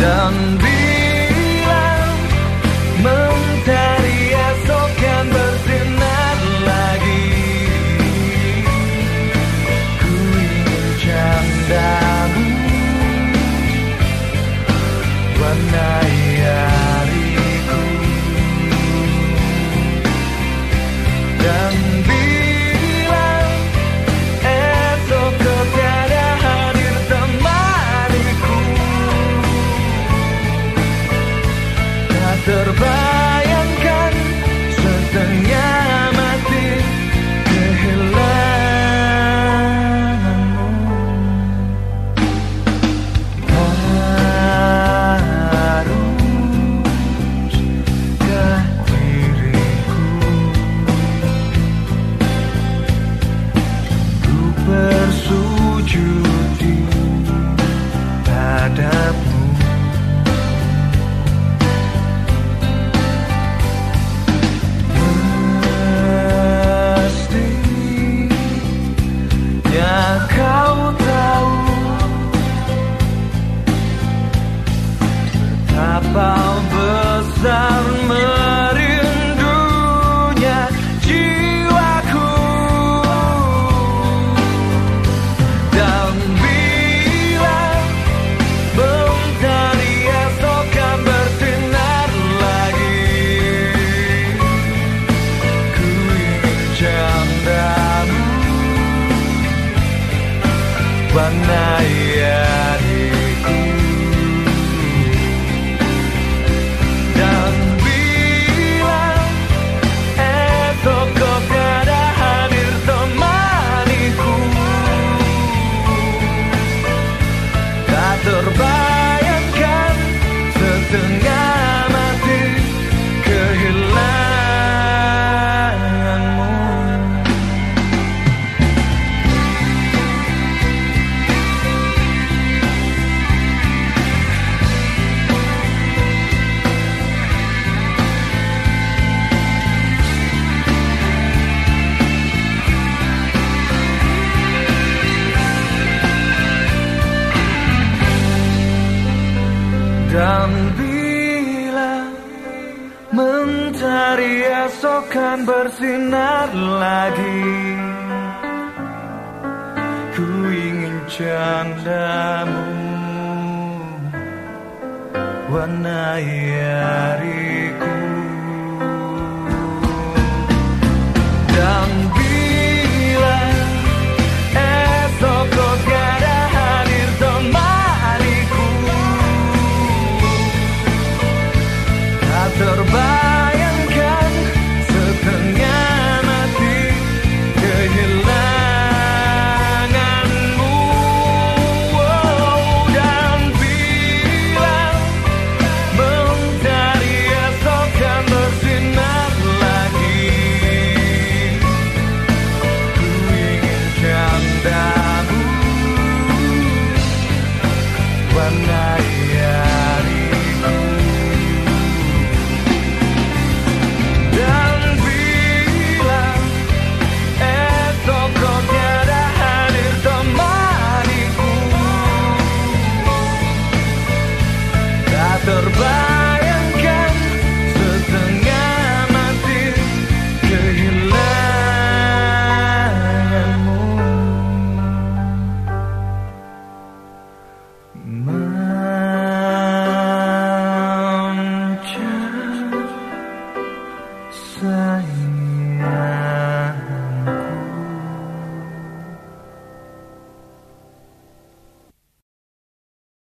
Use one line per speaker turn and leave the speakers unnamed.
done. besok kan bersinar lagi. Ku ingin candamu. Warnai hariku. I. Messiah.